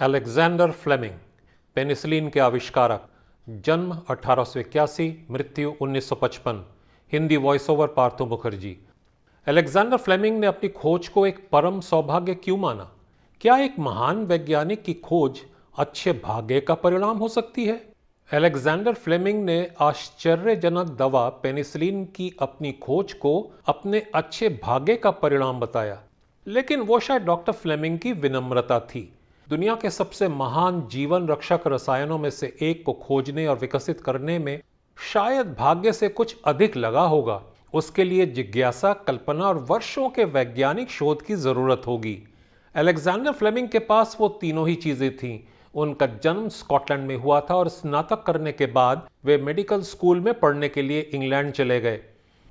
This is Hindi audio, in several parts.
अलेक्जेंडर फ्लेमिंग पेनिसिलिन के आविष्कारक, जन्म अठारह मृत्यु 1955 Hindi voice over Partho Mukherjee. Alexander Fleming ने अपनी खोज को एक परम सौभाग्य क्यों माना? क्या एक महान वैज्ञानिक की खोज अच्छे भाग्य का परिणाम हो सकती है? अलेक्जेंडर फ्लेमिंग ने आश्चर्यजनक दवा पेनिसिलिन की अपनी खोज को अपने अच्छे भाग्य का परिणाम बताया। लेकिन वो शायद डॉक्टर फ्लेमिंग की विनम्रता थी। दुनिया के सबसे महान जीवन रक्षक रसायनों में से एक को खोजने और विकसित करने में शायद भाग्य से कुछ अधिक लगा होगा। उसके लिए जिज्ञासा, कल्पना और वर्षों के वैज्ञानिक शोध की ज़रूरत होगी। अलेक्जेंडर फ्लेमिंग के पास वो तीनों ही चीज़ें थीं। उनका जन्म स्कॉटलैंड में हुआ था और स्नातक करने के बाद वे मेडिकल स्कूल में पढ़ने के लिए इंग्लैंड चले गए।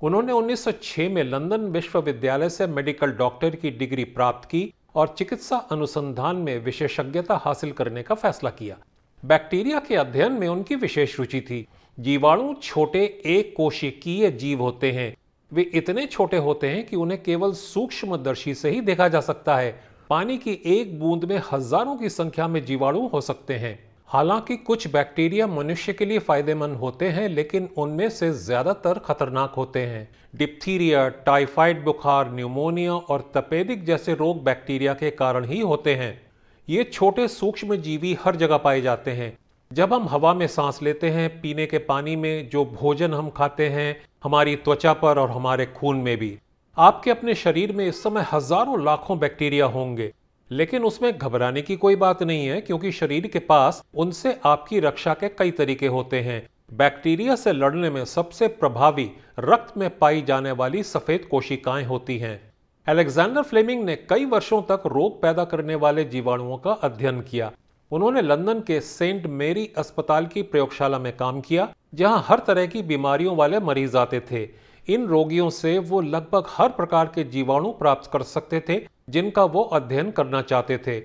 उन्होंने 1906 में लंदन विश्वविद्यालय से मेडिकल डॉक्टर की डिग्री प्राप्त की और चिकित्सा अनुसंधान में विशेषज्ञता हासिल करने का फैसला किया। बैक्टीरिया के अध्ययन में उनकी विशेष रुचि थी। जीवाणु छोटे एक कोशिकीय जीव होते हैं। वे इतने छोटे होते हैं कि उन्हें केवल सूक्ष्म दर्शी से ही देखा जा सकता है। पानी की एक बूंद में हज़ारों की संख्या में जीवाणु हो सकते हैं। हालाँकि कुछ बैक्टीरिया मनुष्य के लिए फ़ायदेमंद होते हैं, लेकिन उनमें से ज़्यादातर खतरनाक होते हैं। डिप्थीरिया, टाइफाइड बुखार, न्यूमोनिया और तपेदिक जैसे रोग बैक्टीरिया के कारण ही होते हैं। ये छोटे सूक्ष्म जीवी हर जगह पाए जाते हैं। जब हम हवा में सांस लेते हैं, पीने के पानी में जो भोजन हम खाते हैं, हमारी त्वचा पर और हमारे खून में भी। आपके अपने शरीर में इस समय हज़ारों लाखों बैक्टीरिया होंगे। लेकिन उसमें घबराने की कोई बात नहीं है, क्योंकि शरीर के पास उनसे आपकी रक्षा के कई तरीके होते हैं। बैक्टीरिया से लड़ने में सबसे प्रभावी रक्त में पाई जाने वाली सफ़ेद कोशिकाएँ होती हैं। अलेक्जेंडर फ्लेमिंग ने कई वर्षों तक रोग पैदा करने वाले जीवाणुओं का अध्ययन किया। उन्होंने लंदन के सेंट मेरी अस्पताल की प्रयोगशाला में काम किया, जहाँ हर तरह की बीमारियों वाले मरीज़ आते थे। इन रोगियों से वो लगभग हर प्रकार के जीवाणु प्राप्त कर सकते थे जिनका वो अध्ययन करना चाहते थे।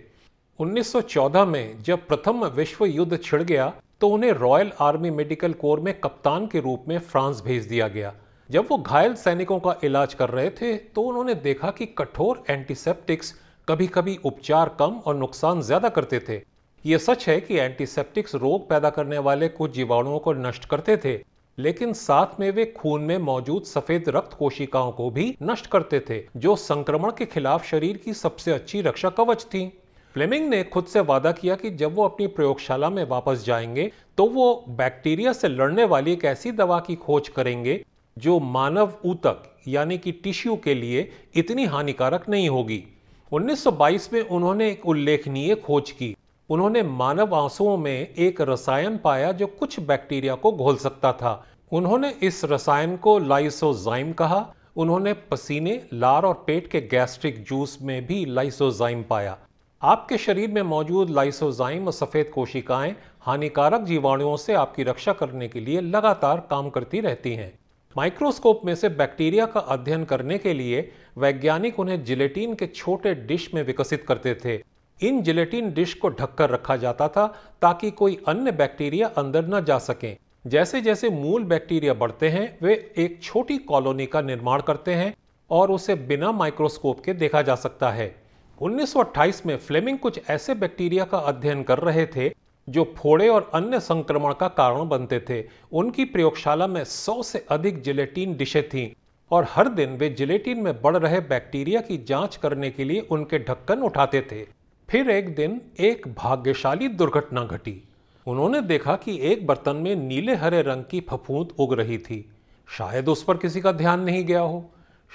1914 में जब प्रथम विश्व युद्ध छिड़ गया तो उन्हें रॉयल आर्मी मेडिकल कोर में कप्तान के रूप में फ्रांस भेज दिया गया। जब वो घायल सैनिकों का इलाज कर रहे थे तो उन्होंने देखा कि कठोर एंटीसेप्टिक्स कभी कभी उपचार कम और नुकसान ज़्यादा करते थे। ये सच है कि एंटीसेप्टिक्स रोग पैदा करने वाले कुछ जीवाणुओं को नष्ट करते थे लेकिन साथ में वे खून में मौजूद सफ़ेद रक्त कोशिकाओं को भी नष्ट करते थे, जो संक्रमण के खिलाफ शरीर की सबसे अच्छी रक्षा कवच थी। फ्लेमिंग ने खुद से वादा किया कि जब वो अपनी प्रयोगशाला में वापस जाएँगे तो वो बैक्टीरिया से लड़ने वाली एक ऐसी दवा की खोज करेंगे, जो मानव ऊतक, यानी कि टिश्यू के लिए इतनी हानिकारक नहीं होगी। 1922 में उन्होंने एक उल्लेखनीय खोज की। उन्होंने मानव आंसुओं में एक रसायन पाया जो कुछ बैक्टीरिया को घोल सकता था। उन्होंने इस रसायन को लाइसोजाइम कहा। उन्होंने पसीने, लार और पेट के गैस्ट्रिक जूस में भी लाइसोजाइम पाया। आपके शरीर में मौजूद लाइसोजाइम और सफ़ेद कोशिकाएँ हानिकारक जीवाणुओं से आपकी रक्षा करने के लिए लगातार काम करती रहती हैं। माइक्रोस्कोप में से बैक्टीरिया का अध्ययन करने के लिए वैज्ञानिक उन्हें जिलेटिन के छोटे डिश में विकसित करते थे। इन जिलेटिन डिश को ढककर रखा जाता था ताकि कोई अन्य बैक्टीरिया अंदर न जा सके। जैसे जैसे मूल बैक्टीरिया बढ़ते हैं, वे एक छोटी कॉलोनी का निर्माण करते हैं और उसे बिना माइक्रोस्कोप के देखा जा सकता है। 1928 में फ्लेमिंग कुछ ऐसे बैक्टीरिया का अध्ययन कर रहे थे जो फोड़े और अन्य संक्रमण का कारण बनते थे। उनकी प्रयोगशाला में 100 से अधिक जिलेटिन डिशें थीं और हर दिन वे जिलेटिन में बढ़ रहे बैक्टीरिया की जाँच करने के लिए उनके ढक्कन उठाते थे। फिर एक दिन एक भाग्यशाली दुर्घटना घटी। उन्होंने देखा कि एक बर्तन में नीले हरे रंग की फफूंद उग रही थी। शायद उस पर किसी का ध्यान नहीं गया हो।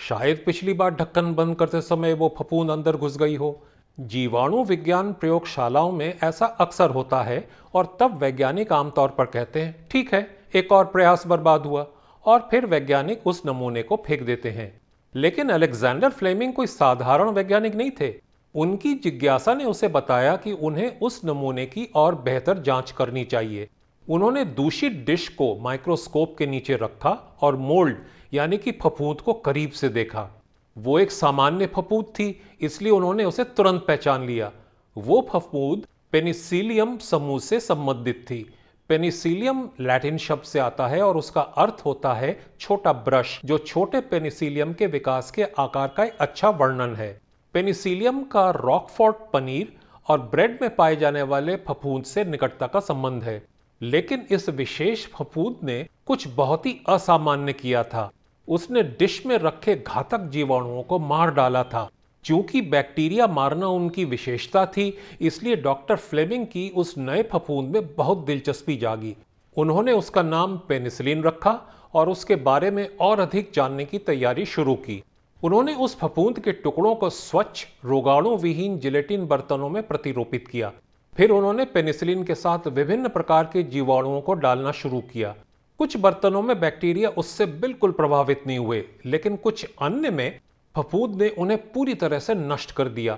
शायद पिछली बार ढक्कन बंद करते समय वो फफूंद अंदर घुस गई हो। जीवाणु विज्ञान प्रयोगशालाओं में ऐसा अक्सर होता है और तब वैज्ञानिक आमतौर पर कहते हैं, ठीक है, एक और प्रयास बर्बाद हुआ। और फिर वैज्ञानिक उस नमूने को फेंक देते हैं। लेकिन अलेक्जेंडर फ्लेमिंग कोई साधारण वैज्ञानिक नहीं थे। उनकी जिज्ञासा ने उसे बताया कि उन्हें उस नमूने की और बेहतर जाँच करनी चाहिए। उन्होंने दूषित डिश को माइक्रोस्कोप के नीचे रखा और मोल्ड, यानी कि फफूंद को करीब से देखा। वो एक सामान्य फफूंद थी, इसलिए उन्होंने उसे तुरंत पहचान लिया। वो फफूंद पेनिसिलियम समूह से संबंधित थी। पेनिसिलियम लैटिन शब्द से आता है और उसका अर्थ होता है छोटा ब्रश, जो छोटे पेनिसिलियम के विकास के आकार का एक अच्छा वर्णन है। पेनिसिलियम का रॉकफोर्ट पनीर और ब्रेड में पाए जाने वाले फफूंद से निकटता का संबंध है। लेकिन इस विशेष फफूंद ने कुछ बहुत ही असामान्य किया था। उसने डिश में रखे घातक जीवाणुओं को मार डाला था। क्योंकि बैक्टीरिया मारना उनकी विशेषता थी, इसलिए डॉक्टर फ्लेमिंग की उस नए फफूंद में बहुत दिलचस्पी जागी। उन्होंने उसका नाम पेनिसिलिन रखा और उसके बारे में और अधिक जानने की तैयारी शुरू की। उन्होंने उस फफूंद के टुकड़ों को स्वच्छ रोगाणु विहीन जिलेटिन बर्तनों में प्रतिरूपित किया। फिर उन्होंने पेनिसिलिन के साथ विभिन्न प्रकार के जीवाणुओं को डालना शुरू किया। कुछ बर्तनों में बैक्टीरिया उससे बिल्कुल प्रभावित नहीं हुए, लेकिन कुछ अन्य में फफूंद ने उन्हें पूरी तरह से नष्ट कर दिया।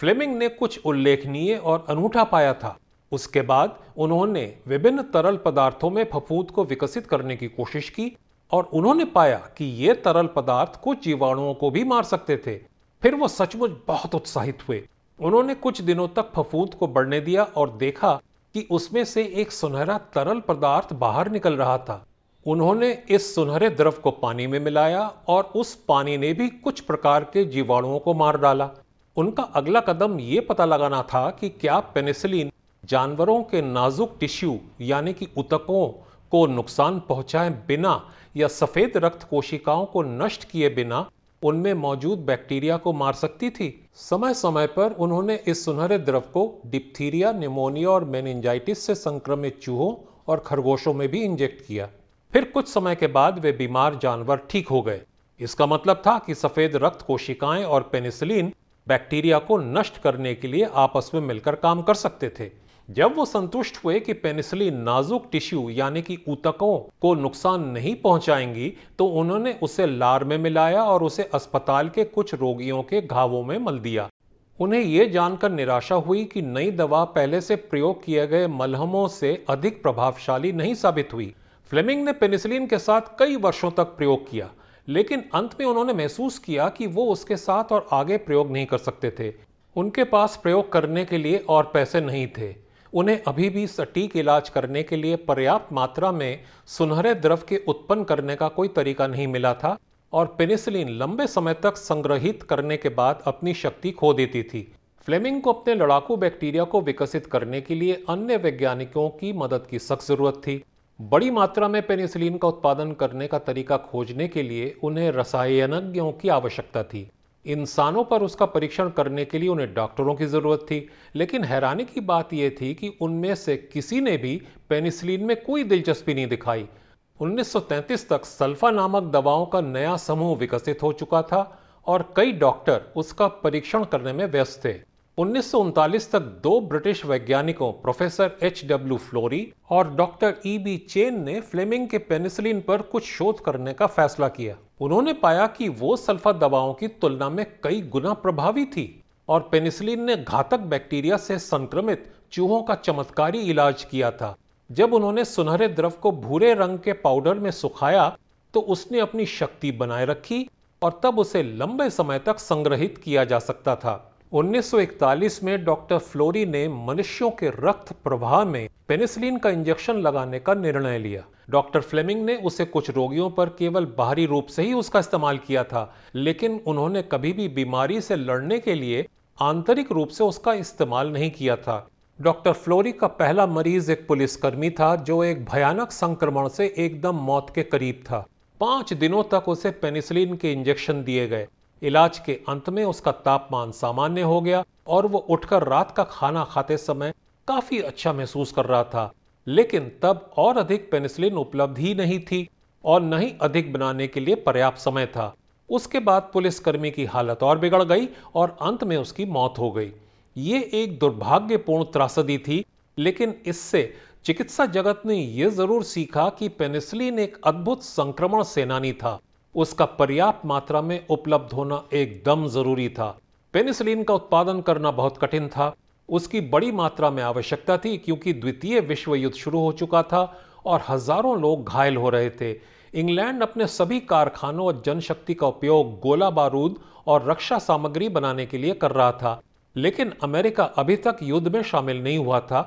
फ्लेमिंग ने कुछ उल्लेखनीय और अनूठा पाया था। उसके बाद उन्होंने विभिन्न तरल पदार्थों में फफूंद को विकसित करने की कोशिश की और उन्होंने पाया कि ये तरल पदार्थ कुछ जीवाणुओं को भी मार सकते थे। फिर वो सचमुच बहुत उत्साहित हुए। उन्होंने कुछ दिनों तक फफूंद को बढ़ने दिया और देखा कि उसमें से एक सुनहरा तरल पदार्थ बाहर निकल रहा था। उन्होंने इस सुनहरे द्रव को पानी में मिलाया और उस पानी ने भी कुछ प्रकार के जीवाणुओं को मार डाला। उनका अगला कदम यह पता लगाना था कि क्या पेनिसिलिन जानवरों के नाजुक टिश्यू, यानी कि उतकों को नुकसान पहुँचाए बिना या सफ़ेद रक्त कोशिकाओं को नष्ट किए बिना, उनमें मौजूद बैक्टीरिया को मार सकती थी। समय समय पर उन्होंने इस सुनहरे द्रव को डिप्थीरिया, निमोनिया और मेनिंजाइटिस से संक्रमित चूहों और खरगोशों में भी इंजेक्ट किया। फिर कुछ समय के बाद वे बीमार जानवर ठीक हो गए। इसका मतलब था कि सफ़ेद रक्त कोशिकाएँ और पेनिसिलिन बैक्टीरिया को नष्ट करने के लिए आपस में मिलकर काम कर सकते थे। जब वो संतुष्ट हुए कि पेनिसिलिन नाजुक टिश्यू, यानी कि ऊतकों, को नुकसान नहीं पहुंचाएँगी तो उन्होंने उसे लार में मिलाया और उसे अस्पताल के कुछ रोगियों के घावों में मल दिया। उन्हें यह जानकर निराशा हुई कि नई दवा पहले से प्रयोग किए गए मलहमों से अधिक प्रभावशाली नहीं साबित हुई। फ्लेमिंग ने पेनिसिलिन के साथ कई वर्षों तक प्रयोग किया, लेकिन अंत में उन्होंने महसूस किया कि वो उसके साथ और आगे प्रयोग नहीं कर सकते थे। उनके पास प्रयोग करने के लिए और पैसे नहीं थे। उन्हें अभी भी सटीक इलाज करने के लिए पर्याप्त मात्रा में सुनहरे द्रव के उत्पन्न करने का कोई तरीका नहीं मिला था और पेनिसिलिन लंबे समय तक संग्रहित करने के बाद अपनी शक्ति खो देती थी। फ्लेमिंग को अपने लड़ाकू बैक्टीरिया को विकसित करने के लिए अन्य वैज्ञानिकों की मदद की सख्त ज़रूरत थी। बड़ी मात्रा में पेनिसिलिन का उत्पादन करने का तरीका खोजने के लिए उन्हें रसायनज्ञों की आवश्यकता थी। इंसानों पर उसका परीक्षण करने के लिए उन्हें डॉक्टरों की ज़रूरत थी। लेकिन हैरानी की बात यह थी कि उनमें से किसी ने भी पेनिसिलिन में कोई दिलचस्पी नहीं दिखाई। 1933 तक सल्फा नामक दवाओं का नया समूह विकसित हो चुका था और कई डॉक्टर उसका परीक्षण करने में व्यस्त थे। उन्नीस सौ उनतालीस तक दो ब्रिटिश वैज्ञानिकों, प्रोफेसर एच डब्ल्यू फ्लोरी और डॉक्टर ई बी चेन ने फ्लेमिंग के पेनिसिलिन पर कुछ शोध करने का फैसला किया। उन्होंने पाया कि वो सल्फा दवाओं की तुलना में कई गुना प्रभावी थी और पेनिसिलिन ने घातक बैक्टीरिया से संक्रमित चूहों का चमत्कारी इलाज किया था। जब उन्होंने सुनहरे द्रव को भूरे रंग के पाउडर में सुखाया तो उसने अपनी शक्ति बनाए रखी और तब उसे लंबे समय तक संग्रहित किया जा सकता था। 1941 में डॉक्टर फ्लोरी ने मनुष्यों के रक्त प्रवाह में पेनिसिलिन का इंजेक्शन लगाने का निर्णय लिया। डॉक्टर फ्लेमिंग ने उसे कुछ रोगियों पर केवल बाहरी रूप से ही उसका इस्तेमाल किया था, लेकिन उन्होंने कभी भी बीमारी से लड़ने के लिए आंतरिक रूप से उसका इस्तेमाल नहीं किया था। डॉक्टर फ्लोरी का पहला मरीज़ एक पुलिसकर्मी था, जो एक भयानक संक्रमण से एकदम मौत के करीब था। पाँच दिनों तक उसे पेनिसिलिन के इंजेक्शन दिए गए। इलाज के अंत में उसका तापमान सामान्य हो गया और वो उठकर रात का खाना खाते समय काफ़ी अच्छा महसूस कर रहा था। लेकिन तब और अधिक पेनिसिलिन उपलब्ध ही नहीं थी और न ही अधिक बनाने के लिए पर्याप्त समय था। उसके बाद पुलिसकर्मी की हालत और बिगड़ गई और अंत में उसकी मौत हो गई। ये एक दुर्भाग्यपूर्ण त्रासदी थी, लेकिन इससे चिकित्सा जगत ने यह ज़रूर सीखा कि पेनिसिलिन एक अद्भुत संक्रमण सेनानी था। उसका पर्याप्त मात्रा में उपलब्ध होना एकदम ज़रूरी था। पेनिसिलिन का उत्पादन करना बहुत कठिन था। उसकी बड़ी मात्रा में आवश्यकता थी क्योंकि द्वितीय विश्व युद्ध शुरू हो चुका था और हज़ारों लोग घायल हो रहे थे। इंग्लैंड अपने सभी कारखानों और जनशक्ति का उपयोग गोला बारूद और रक्षा सामग्री बनाने के लिए कर रहा था। लेकिन अमेरिका अभी तक युद्ध में शामिल नहीं हुआ था।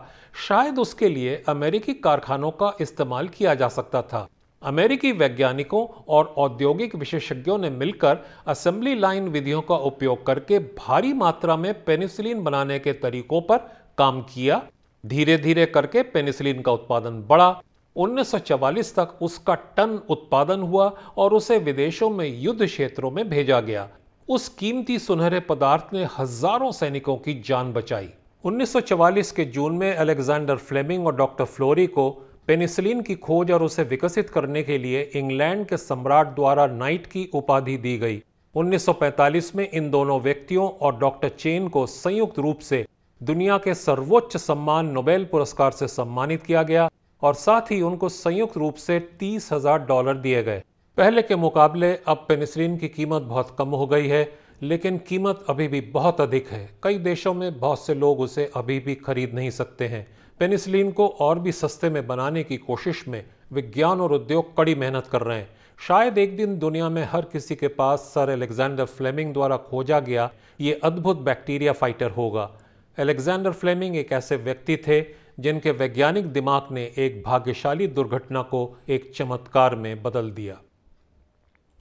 शायद उसके लिए अमेरिकी कारखानों का इस्तेमाल किया जा सकता था। अमेरिकी वैज्ञानिकों और औद्योगिक विशेषज्ञों ने मिलकर असेंबली लाइन विधियों का उपयोग करके भारी मात्रा में पेनिसिलिन बनाने के तरीकों पर काम किया। धीरे धीरे करके पेनिसिलिन का उत्पादन बढ़ा। 1944 तक उसका टन उत्पादन हुआ और उसे विदेशों में युद्ध क्षेत्रों में भेजा गया। उस कीमती सुनहरे पदार्थ ने हज़ारों सैनिकों की जान बचाई। 1944 के जून में अलेक्जेंडर फ्लेमिंग और डॉक्टर फ्लोरी को पेनिसिलिन की खोज और उसे विकसित करने के लिए इंग्लैंड के सम्राट द्वारा नाइट की उपाधि दी गई। 1945 में इन दोनों व्यक्तियों और डॉक्टर चेन को संयुक्त रूप से दुनिया के सर्वोच्च सम्मान नोबेल पुरस्कार से सम्मानित किया गया और साथ ही उनको संयुक्त रूप से तीस हज़ार डॉलर दिए गए। पहले के मुकाबले अब पेनिसिलिन की कीमत बहुत कम हो गई है, लेकिन कीमत अभी भी बहुत अधिक है। कई देशों में बहुत से लोग उसे अभी भी खरीद नहीं सकते हैं। पेनिसिलिन को और भी सस्ते में बनाने की कोशिश में विज्ञान और उद्योग कड़ी मेहनत कर रहे हैं। शायद एक दिन दुनिया में हर किसी के पास सर एलेक्जेंडर फ्लेमिंग द्वारा खोजा गया ये अद्भुत बैक्टीरिया फाइटर होगा। एलेक्जेंडर फ्लेमिंग एक ऐसे व्यक्ति थे जिनके वैज्ञानिक दिमाग ने एक भाग्यशाली दुर्घटना को एक चमत्कार में बदल दिया।